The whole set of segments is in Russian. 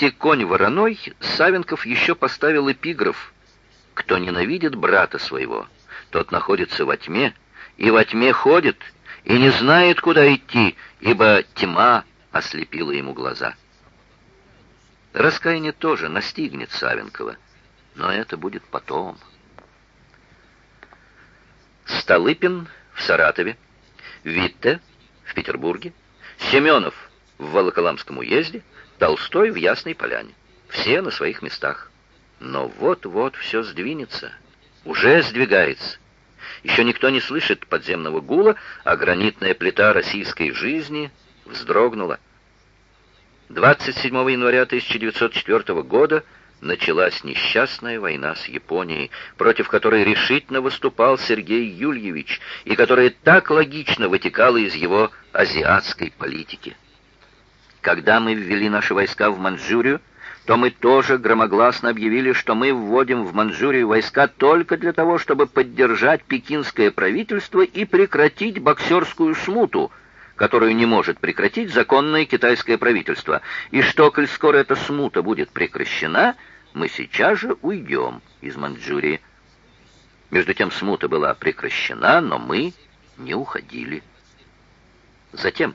тексте «Конь вороной» Савенков еще поставил эпиграф «Кто ненавидит брата своего, тот находится во тьме, и во тьме ходит, и не знает, куда идти, ибо тьма ослепила ему глаза». Раскаяние тоже настигнет Савенкова, но это будет потом. Столыпин в Саратове, Витте в Петербурге, Семенов в Волоколамском уезде, Толстой в Ясной Поляне. Все на своих местах. Но вот-вот все сдвинется. Уже сдвигается. Еще никто не слышит подземного гула, а гранитная плита российской жизни вздрогнула. 27 января 1904 года началась несчастная война с Японией, против которой решительно выступал Сергей Юльевич и которая так логично вытекала из его азиатской политики. Когда мы ввели наши войска в Манчжурию, то мы тоже громогласно объявили, что мы вводим в Манчжурию войска только для того, чтобы поддержать пекинское правительство и прекратить боксерскую смуту, которую не может прекратить законное китайское правительство, и что, коль скоро эта смута будет прекращена, мы сейчас же уйдем из Манчжурии. Между тем смута была прекращена, но мы не уходили. Затем,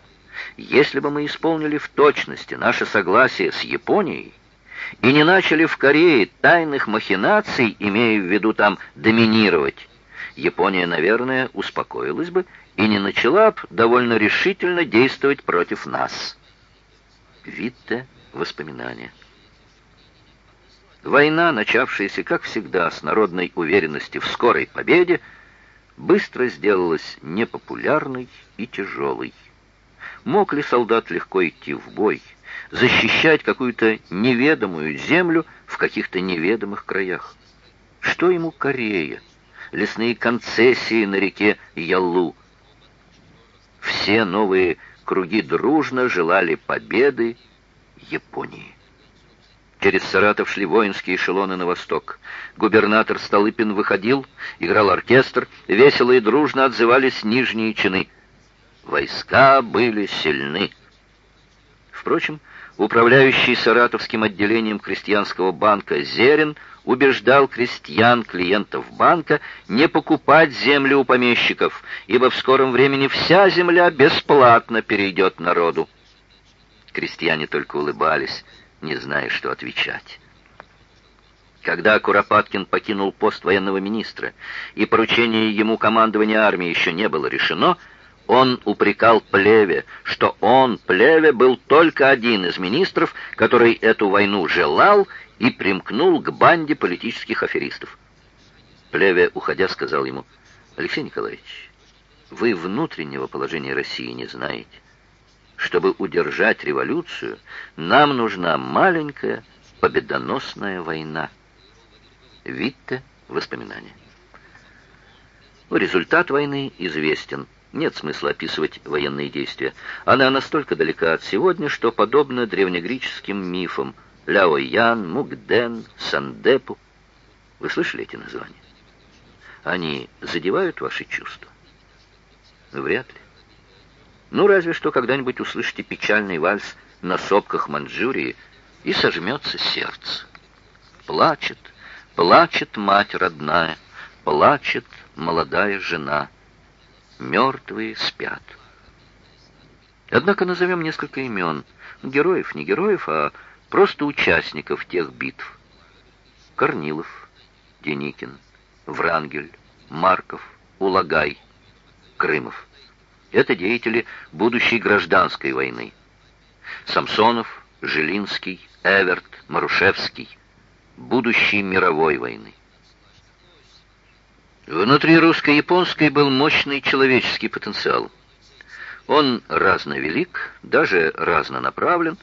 если бы мы исполнили в точности наше согласие с Японией и не начали в Корее тайных махинаций, имея в виду там доминировать, Япония, наверное, успокоилась бы и не начала бы довольно решительно действовать против нас. Витте воспоминания. Война, начавшаяся, как всегда, с народной уверенности в скорой победе, быстро сделалась непопулярной и тяжелой. Мог ли солдат легко идти в бой, защищать какую-то неведомую землю в каких-то неведомых краях? Что ему Корея, лесные концессии на реке Ялу? Все новые круги дружно желали победы Японии. Через Саратов шли воинские эшелоны на восток. Губернатор Столыпин выходил, играл оркестр, весело и дружно отзывались нижние чины. Войска были сильны. Впрочем, управляющий Саратовским отделением крестьянского банка Зерин убеждал крестьян, клиентов банка, не покупать землю у помещиков, ибо в скором времени вся земля бесплатно перейдет народу. Крестьяне только улыбались, не зная, что отвечать. Когда Куропаткин покинул пост военного министра, и поручение ему командования армии еще не было решено, он упрекал Плеве, что он, Плеве, был только один из министров, который эту войну желал и примкнул к банде политических аферистов. Плеве, уходя, сказал ему, «Алексей Николаевич, вы внутреннего положения России не знаете. Чтобы удержать революцию, нам нужна маленькая победоносная война». Витте, воспоминания. Результат войны известен. Нет смысла описывать военные действия. Она настолько далека от сегодня, что подобна древнегреческим мифам Ляо-Ян, Мукден, Сандепу. Вы слышали эти названия? Они задевают ваши чувства? Вряд ли. Ну, разве что когда-нибудь услышите печальный вальс на сопках Манчжурии, и сожмется сердце. Плачет, плачет мать родная, плачет молодая жена — мертвые спят. Однако назовем несколько имен. Героев, не героев, а просто участников тех битв. Корнилов, Деникин, Врангель, Марков, Улагай, Крымов. Это деятели будущей гражданской войны. Самсонов, Жилинский, Эверт, Марушевский. Будущей мировой войны. Внутри русско-японской был мощный человеческий потенциал. Он разновелик, даже разнонаправлен,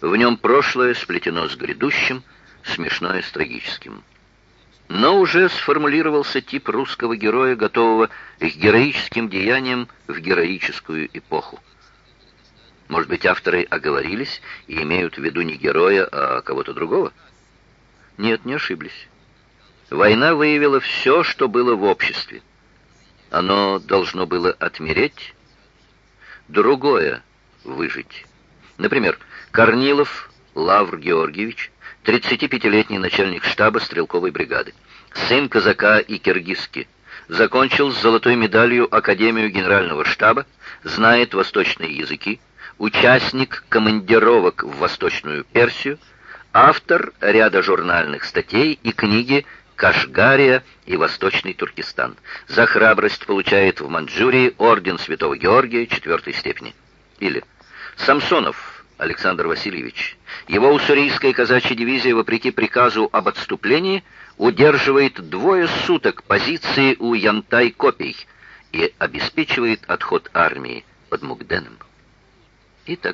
в нем прошлое сплетено с грядущим, смешное с трагическим. Но уже сформулировался тип русского героя, готового к героическим деяниям в героическую эпоху. Может быть, авторы оговорились и имеют в виду не героя, а кого-то другого? Нет, не ошиблись. Война выявила все, что было в обществе. Оно должно было отмереть, другое выжить. Например, Корнилов Лавр Георгиевич, 35-летний начальник штаба стрелковой бригады, сын казака и киргизки, закончил с золотой медалью Академию генерального штаба, знает восточные языки, участник командировок в Восточную Персию, автор ряда журнальных статей и книги Кашгария и Восточный Туркестан. За храбрость получает в Манчжурии орден Святого Георгия четвертой степени. Или Самсонов Александр Васильевич. Его уссурийская казачья дивизия, вопреки приказу об отступлении, удерживает двое суток позиции у Янтай-Копий и обеспечивает отход армии под Мугденом. И так